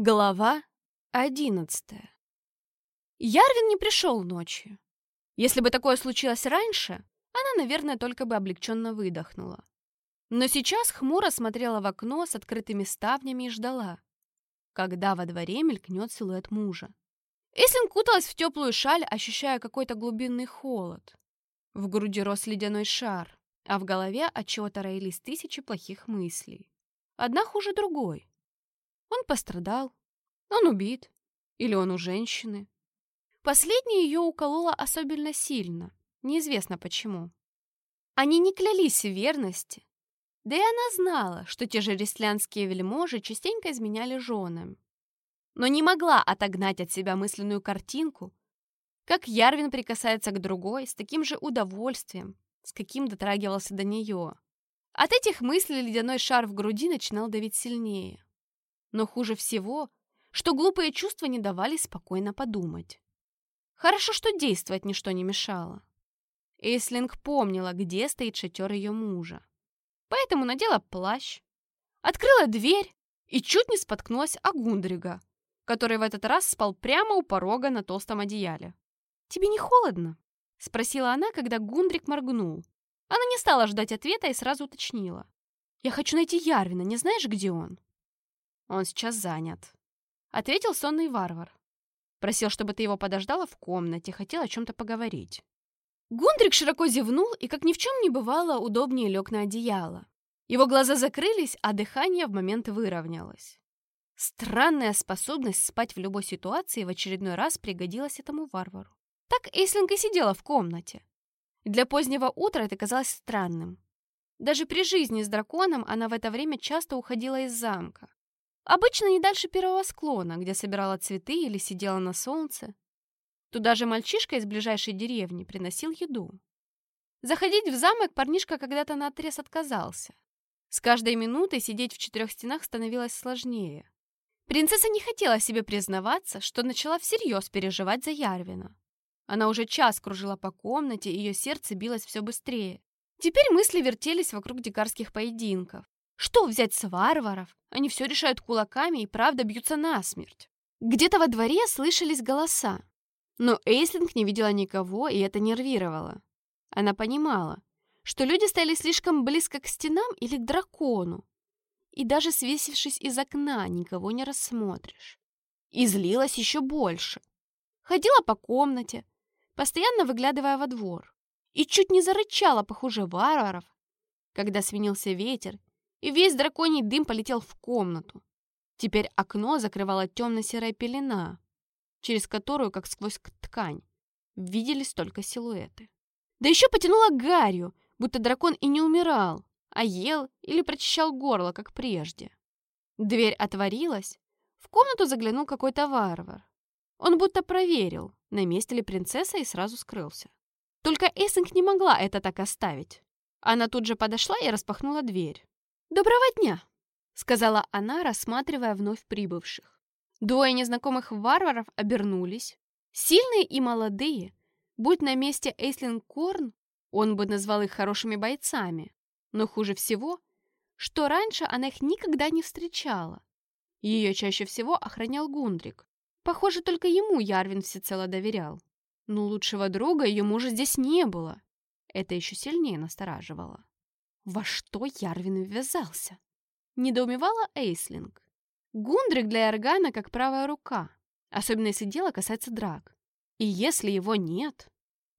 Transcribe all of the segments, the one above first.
Глава одиннадцатая Ярвин не пришел ночью. Если бы такое случилось раньше, она, наверное, только бы облегченно выдохнула. Но сейчас хмуро смотрела в окно с открытыми ставнями и ждала, когда во дворе мелькнет силуэт мужа. Эслин куталась в теплую шаль, ощущая какой-то глубинный холод. В груди рос ледяной шар, а в голове отчего-то роились тысячи плохих мыслей. Одна хуже другой. Он пострадал, он убит, или он у женщины. Последнее ее укололо особенно сильно, неизвестно почему. Они не клялись в верности, да и она знала, что те же рестлянские вельможи частенько изменяли женам. Но не могла отогнать от себя мысленную картинку, как Ярвин прикасается к другой с таким же удовольствием, с каким дотрагивался до нее. От этих мыслей ледяной шар в груди начинал давить сильнее. Но хуже всего, что глупые чувства не давали спокойно подумать. Хорошо, что действовать ничто не мешало. Эйслинг помнила, где стоит шатер ее мужа. Поэтому надела плащ, открыла дверь и чуть не споткнулась о Гундрига, который в этот раз спал прямо у порога на толстом одеяле. «Тебе не холодно?» — спросила она, когда Гундрик моргнул. Она не стала ждать ответа и сразу уточнила. «Я хочу найти Ярвина, не знаешь, где он?» «Он сейчас занят», — ответил сонный варвар. Просил, чтобы ты его подождала в комнате, хотел о чем-то поговорить. Гундрик широко зевнул и, как ни в чем не бывало, удобнее лег на одеяло. Его глаза закрылись, а дыхание в момент выровнялось. Странная способность спать в любой ситуации в очередной раз пригодилась этому варвару. Так Эйслинг и сидела в комнате. Для позднего утра это казалось странным. Даже при жизни с драконом она в это время часто уходила из замка. Обычно не дальше первого склона, где собирала цветы или сидела на солнце. Туда же мальчишка из ближайшей деревни приносил еду. Заходить в замок парнишка когда-то наотрез отказался. С каждой минутой сидеть в четырех стенах становилось сложнее. Принцесса не хотела себе признаваться, что начала всерьез переживать за Ярвина. Она уже час кружила по комнате, ее сердце билось все быстрее. Теперь мысли вертелись вокруг дикарских поединков. Что взять с варваров? Они все решают кулаками и правда бьются насмерть. Где-то во дворе слышались голоса. Но Эйслинг не видела никого, и это нервировало. Она понимала, что люди стояли слишком близко к стенам или к дракону, и даже свесившись из окна, никого не рассмотришь. И злилась еще больше. Ходила по комнате, постоянно выглядывая во двор, и чуть не зарычала похуже варваров, когда свинился ветер и весь драконий дым полетел в комнату. Теперь окно закрывала темно-серая пелена, через которую, как сквозь ткань, виделись только силуэты. Да еще потянуло гарью, будто дракон и не умирал, а ел или прочищал горло, как прежде. Дверь отворилась, в комнату заглянул какой-то варвар. Он будто проверил, на месте ли принцесса, и сразу скрылся. Только Эссинг не могла это так оставить. Она тут же подошла и распахнула дверь. «Доброго дня!» — сказала она, рассматривая вновь прибывших. Двое незнакомых варваров обернулись. Сильные и молодые. Будь на месте Эйслин Корн, он бы назвал их хорошими бойцами. Но хуже всего, что раньше она их никогда не встречала. Ее чаще всего охранял Гундрик. Похоже, только ему Ярвин всецело доверял. Но лучшего друга ее мужа здесь не было. Это еще сильнее настораживало. Во что Ярвин ввязался? Недоумевала Эйслинг. Гундрик для Эргана как правая рука, особенно если дело касается драк. И если его нет...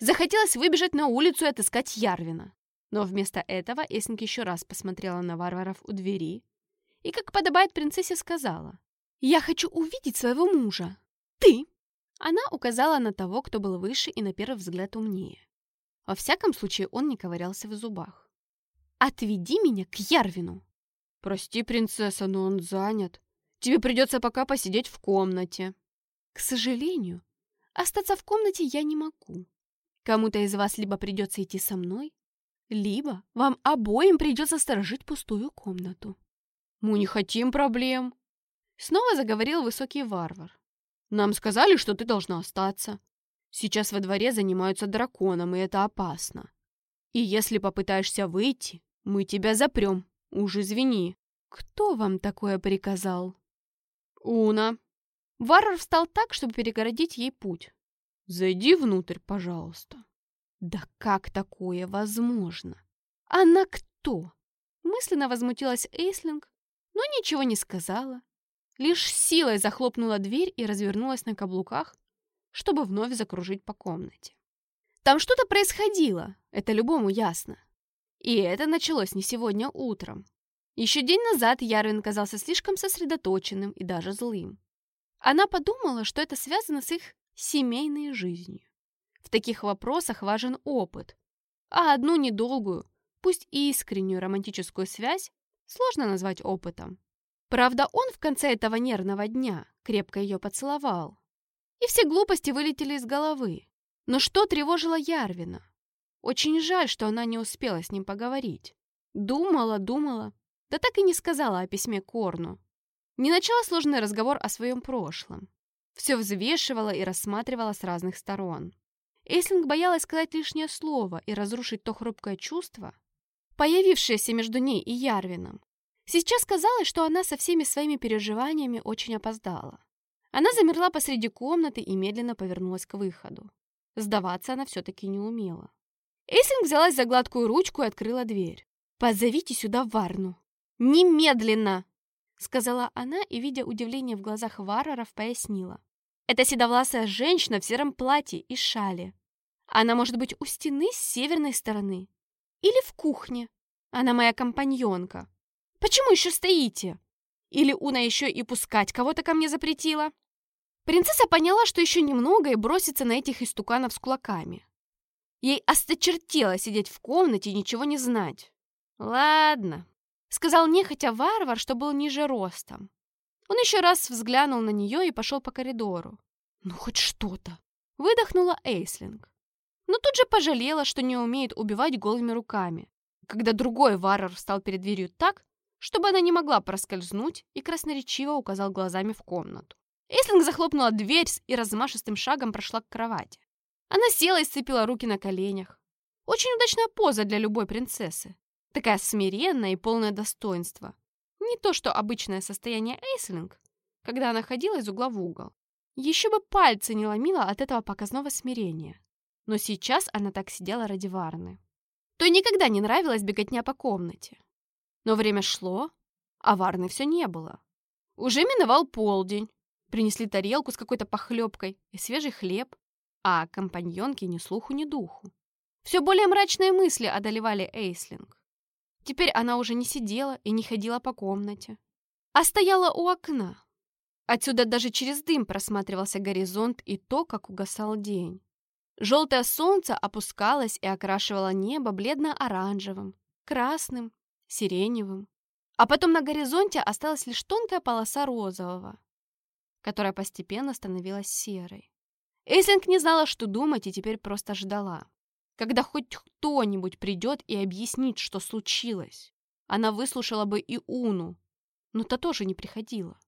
Захотелось выбежать на улицу и отыскать Ярвина. Но вместо этого Эйслинг еще раз посмотрела на варваров у двери и, как подобает принцессе, сказала. «Я хочу увидеть своего мужа. Ты!» Она указала на того, кто был выше и на первый взгляд умнее. Во всяком случае, он не ковырялся в зубах. Отведи меня к Ярвину. Прости, принцесса, но он занят. Тебе придется пока посидеть в комнате. К сожалению, остаться в комнате я не могу. Кому-то из вас либо придется идти со мной, либо вам обоим придется сторожить пустую комнату. Мы не хотим проблем. Снова заговорил высокий варвар. Нам сказали, что ты должна остаться. Сейчас во дворе занимаются драконом, и это опасно. И если попытаешься выйти, мы тебя запрем. Уж извини. Кто вам такое приказал? «Уна!» Варвар встал так, чтобы перегородить ей путь. «Зайди внутрь, пожалуйста». «Да как такое возможно? Она кто?» Мысленно возмутилась Эйслинг, но ничего не сказала. Лишь силой захлопнула дверь и развернулась на каблуках, чтобы вновь закружить по комнате. Там что-то происходило, это любому ясно. И это началось не сегодня утром. Еще день назад Ярвин казался слишком сосредоточенным и даже злым. Она подумала, что это связано с их семейной жизнью. В таких вопросах важен опыт, а одну недолгую, пусть и искреннюю романтическую связь сложно назвать опытом. Правда, он в конце этого нервного дня крепко ее поцеловал. И все глупости вылетели из головы. Но что тревожило Ярвина? Очень жаль, что она не успела с ним поговорить. Думала, думала, да так и не сказала о письме Корну. Не начала сложный разговор о своем прошлом. Все взвешивала и рассматривала с разных сторон. Эйслинг боялась сказать лишнее слово и разрушить то хрупкое чувство, появившееся между ней и Ярвином. Сейчас казалось, что она со всеми своими переживаниями очень опоздала. Она замерла посреди комнаты и медленно повернулась к выходу. Сдаваться она все-таки не умела. Эйслинг взялась за гладкую ручку и открыла дверь. «Позовите сюда Варну!» «Немедленно!» Сказала она и, видя удивление в глазах Варроров, пояснила. «Это седовласая женщина в сером платье и шале. Она может быть у стены с северной стороны. Или в кухне. Она моя компаньонка. Почему еще стоите? Или Уна еще и пускать кого-то ко мне запретила?» Принцесса поняла, что еще немного и бросится на этих истуканов с кулаками. Ей осточертело сидеть в комнате и ничего не знать. «Ладно», — сказал нехотя варвар, что был ниже ростом. Он еще раз взглянул на нее и пошел по коридору. «Ну, хоть что-то!» — выдохнула Эйслинг. Но тут же пожалела, что не умеет убивать голыми руками, когда другой варвар встал перед дверью так, чтобы она не могла проскользнуть и красноречиво указал глазами в комнату. Эйслинг захлопнула дверь и размашистым шагом прошла к кровати. Она села и сцепила руки на коленях. Очень удачная поза для любой принцессы. Такая смиренная и полное достоинство. Не то, что обычное состояние Эйслинг, когда она ходила из угла в угол. Еще бы пальцы не ломила от этого показного смирения. Но сейчас она так сидела ради Варны. То никогда не нравилось беготня по комнате. Но время шло, а Варны все не было. Уже миновал полдень. Принесли тарелку с какой-то похлебкой и свежий хлеб, а компаньонки ни слуху, ни духу. Все более мрачные мысли одолевали Эйслинг. Теперь она уже не сидела и не ходила по комнате, а стояла у окна. Отсюда даже через дым просматривался горизонт и то, как угасал день. Желтое солнце опускалось и окрашивало небо бледно-оранжевым, красным, сиреневым. А потом на горизонте осталась лишь тонкая полоса розового, которая постепенно становилась серой. Эйслинг не знала, что думать, и теперь просто ждала когда хоть кто-нибудь придет и объяснит, что случилось. Она выслушала бы и Уну, но та тоже не приходила.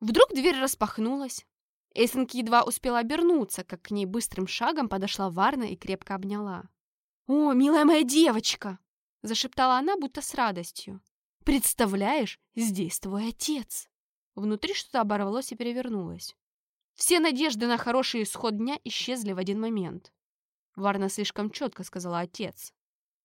Вдруг дверь распахнулась. Эйсенки едва успела обернуться, как к ней быстрым шагом подошла Варна и крепко обняла. «О, милая моя девочка!» — зашептала она, будто с радостью. «Представляешь, здесь твой отец!» Внутри что-то оборвалось и перевернулось. Все надежды на хороший исход дня исчезли в один момент. Варна слишком четко сказала отец.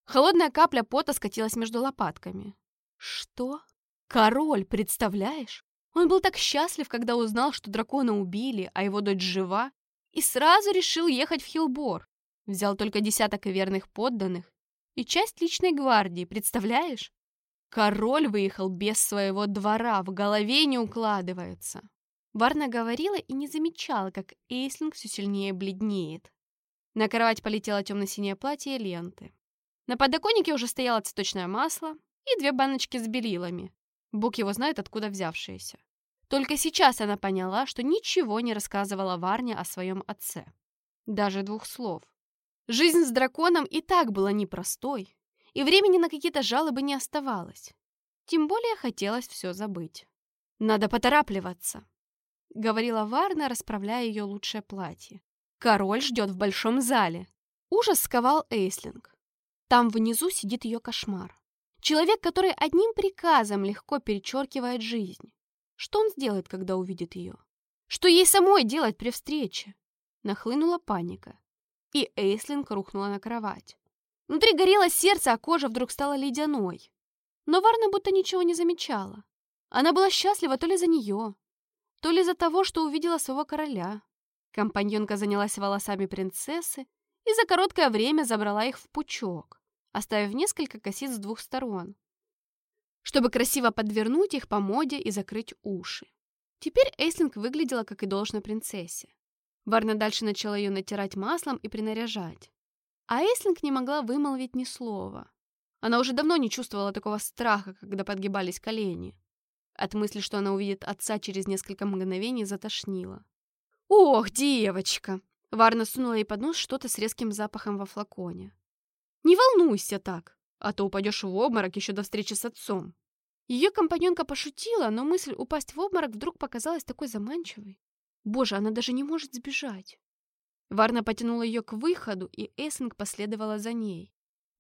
Холодная капля пота скатилась между лопатками. Что? Король, представляешь? Он был так счастлив, когда узнал, что дракона убили, а его дочь жива, и сразу решил ехать в Хилбор. Взял только десяток верных подданных и часть личной гвардии, представляешь? Король выехал без своего двора, в голове не укладывается. Варна говорила и не замечала, как Эйслинг все сильнее бледнеет. На кровать полетело темно-синее платье и ленты. На подоконнике уже стояло цветочное масло и две баночки с белилами. Бог его знает, откуда взявшиеся. Только сейчас она поняла, что ничего не рассказывала Варне о своем отце. Даже двух слов. Жизнь с драконом и так была непростой, и времени на какие-то жалобы не оставалось. Тем более хотелось все забыть. «Надо поторапливаться», — говорила Варна, расправляя ее лучшее платье. Король ждет в большом зале. Ужас сковал Эйслинг. Там внизу сидит ее кошмар. Человек, который одним приказом легко перечеркивает жизнь. Что он сделает, когда увидит ее? Что ей самой делать при встрече? Нахлынула паника, и Эйслинг рухнула на кровать. Внутри горело сердце, а кожа вдруг стала ледяной. Но Варна будто ничего не замечала. Она была счастлива то ли за нее, то ли за того, что увидела своего короля. Компаньонка занялась волосами принцессы и за короткое время забрала их в пучок, оставив несколько косиц с двух сторон, чтобы красиво подвернуть их по моде и закрыть уши. Теперь Эйслинг выглядела, как и должно принцессе. Варна дальше начала ее натирать маслом и принаряжать. А Эйслинг не могла вымолвить ни слова. Она уже давно не чувствовала такого страха, когда подгибались колени. От мысли, что она увидит отца через несколько мгновений, затошнило. «Ох, девочка!» Варна сунула ей под нос что-то с резким запахом во флаконе. «Не волнуйся так, а то упадешь в обморок еще до встречи с отцом». Ее компаньонка пошутила, но мысль упасть в обморок вдруг показалась такой заманчивой. Боже, она даже не может сбежать. Варна потянула ее к выходу, и Эссинг последовала за ней.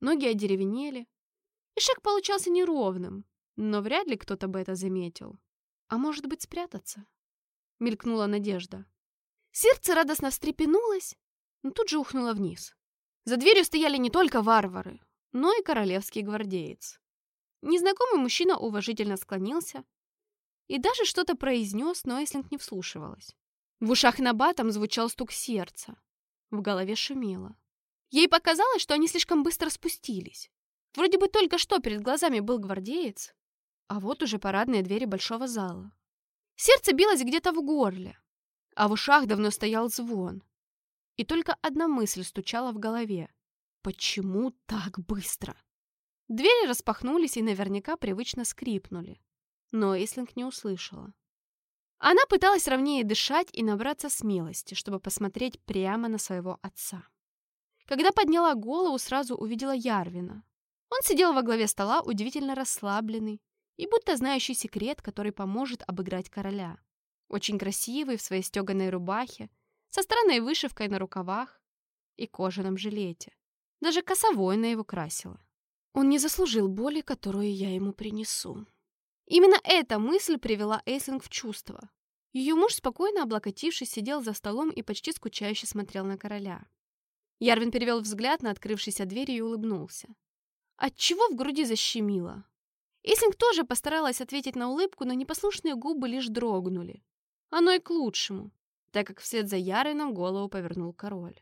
Ноги одеревенели, и шаг получался неровным, но вряд ли кто-то бы это заметил. А может быть, спрятаться? Мелькнула надежда. Сердце радостно встрепенулось, но тут же ухнуло вниз. За дверью стояли не только варвары, но и королевский гвардеец. Незнакомый мужчина уважительно склонился и даже что-то произнес, но Эслинг не вслушивалась. В ушах Набатом звучал стук сердца. В голове шумело. Ей показалось, что они слишком быстро спустились. Вроде бы только что перед глазами был гвардеец, а вот уже парадные двери большого зала. Сердце билось где-то в горле, а в ушах давно стоял звон. И только одна мысль стучала в голове. Почему так быстро? Двери распахнулись и наверняка привычно скрипнули. Но Эйслинг не услышала. Она пыталась ровнее дышать и набраться смелости, чтобы посмотреть прямо на своего отца. Когда подняла голову, сразу увидела Ярвина. Он сидел во главе стола, удивительно расслабленный и будто знающий секрет, который поможет обыграть короля. Очень красивый в своей стеганой рубахе, со странной вышивкой на рукавах и кожаном жилете. Даже косовой на его красила. Он не заслужил боли, которую я ему принесу. Именно эта мысль привела Эйслинг в чувство. Ее муж, спокойно облокотившись, сидел за столом и почти скучающе смотрел на короля. Ярвин перевел взгляд на открывшейся дверь и улыбнулся. Отчего в груди защемило? Эйслинг тоже постаралась ответить на улыбку, но непослушные губы лишь дрогнули. Оно и к лучшему, так как вслед за Ярином голову повернул король.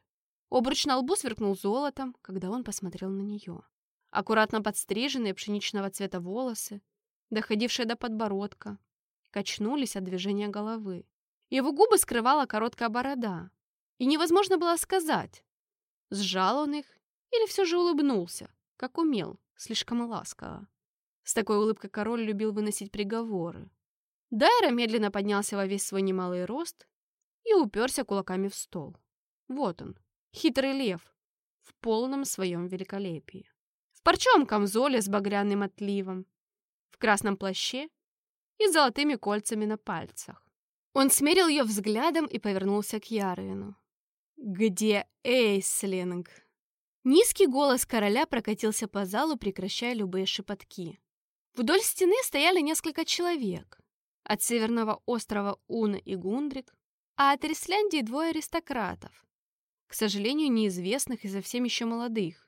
Обруч на лбу сверкнул золотом, когда он посмотрел на нее аккуратно подстриженные пшеничного цвета волосы, доходившие до подбородка, качнулись от движения головы. Его губы скрывала короткая борода, и невозможно было сказать, сжал он их или все же улыбнулся, как умел, слишком ласково. С такой улыбкой король любил выносить приговоры. Дайра медленно поднялся во весь свой немалый рост и уперся кулаками в стол. Вот он, хитрый лев, в полном своем великолепии парчевом камзоле с багряным отливом, в красном плаще и с золотыми кольцами на пальцах. Он смерил ее взглядом и повернулся к Ярвину. «Где Эйслинг?» Низкий голос короля прокатился по залу, прекращая любые шепотки. Вдоль стены стояли несколько человек. От северного острова Уна и Гундрик, а от Рисляндии двое аристократов. К сожалению, неизвестных и совсем еще молодых.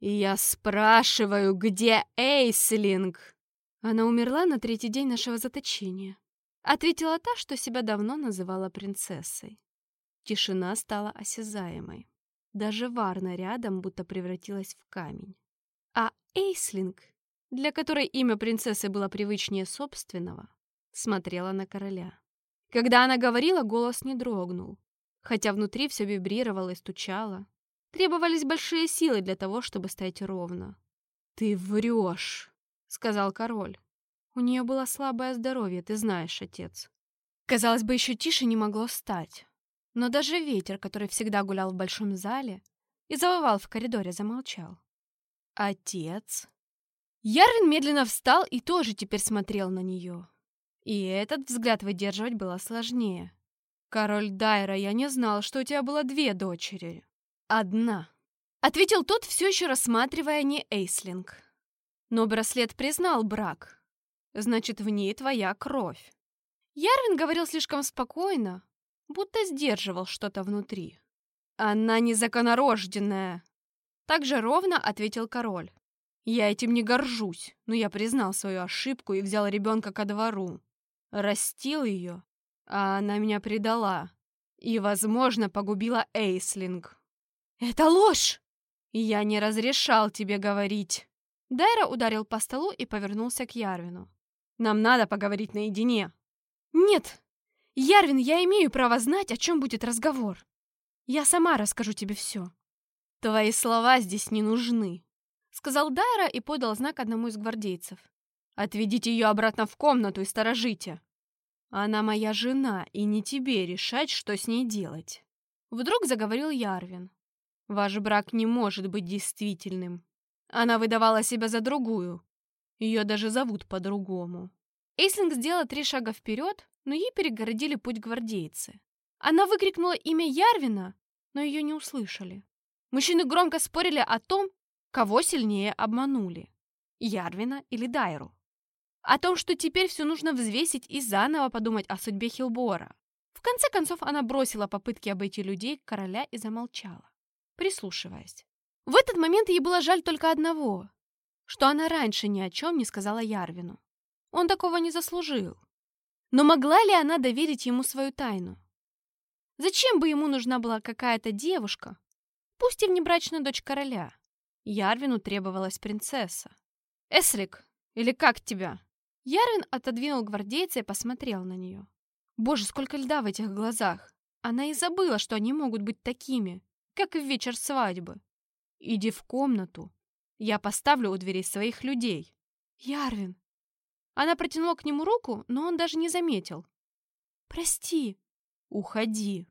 Я спрашиваю, где Эйслинг? Она умерла на третий день нашего заточения. Ответила та, что себя давно называла принцессой. Тишина стала осязаемой. Даже Варна рядом будто превратилась в камень. А Эйслинг, для которой имя принцессы было привычнее собственного, смотрела на короля. Когда она говорила, голос не дрогнул, хотя внутри все вибрировало и стучало. Требовались большие силы для того, чтобы стоять ровно. «Ты врешь», — сказал король. У нее было слабое здоровье, ты знаешь, отец. Казалось бы, еще тише не могло стать. Но даже ветер, который всегда гулял в большом зале и завывал в коридоре, замолчал. «Отец?» Ярвин медленно встал и тоже теперь смотрел на нее. И этот взгляд выдерживать было сложнее. «Король Дайра, я не знал, что у тебя было две дочери». «Одна», — ответил тот, все еще рассматривая не Эйслинг. «Но браслет признал брак. Значит, в ней твоя кровь. Ярвин говорил слишком спокойно, будто сдерживал что-то внутри. «Она незаконорожденная!» Так же ровно ответил король. «Я этим не горжусь, но я признал свою ошибку и взял ребенка ко двору. Растил ее, а она меня предала и, возможно, погубила Эйслинг». «Это ложь!» «Я не разрешал тебе говорить!» Дайра ударил по столу и повернулся к Ярвину. «Нам надо поговорить наедине!» «Нет! Ярвин, я имею право знать, о чем будет разговор. Я сама расскажу тебе все». «Твои слова здесь не нужны», — сказал Дайра и подал знак одному из гвардейцев. «Отведите ее обратно в комнату и сторожите. Она моя жена, и не тебе решать, что с ней делать». Вдруг заговорил Ярвин. «Ваш брак не может быть действительным. Она выдавала себя за другую. Ее даже зовут по-другому. Эйслинг сделала три шага вперед, но ей перегородили путь гвардейцы. Она выкрикнула имя Ярвина, но ее не услышали. Мужчины громко спорили о том, кого сильнее обманули – Ярвина или Дайру. О том, что теперь все нужно взвесить и заново подумать о судьбе Хилбора. В конце концов, она бросила попытки обойти людей короля и замолчала, прислушиваясь. В этот момент ей было жаль только одного, что она раньше ни о чем не сказала Ярвину. Он такого не заслужил. Но могла ли она доверить ему свою тайну? Зачем бы ему нужна была какая-то девушка, пусть и внебрачная дочь короля? Ярвину требовалась принцесса. «Эсрик, или как тебя?» Ярвин отодвинул гвардейца и посмотрел на нее. Боже, сколько льда в этих глазах! Она и забыла, что они могут быть такими, как в вечер свадьбы. «Иди в комнату. Я поставлю у дверей своих людей». «Ярвин, она протянула к нему руку, но он даже не заметил. «Прости». «Уходи».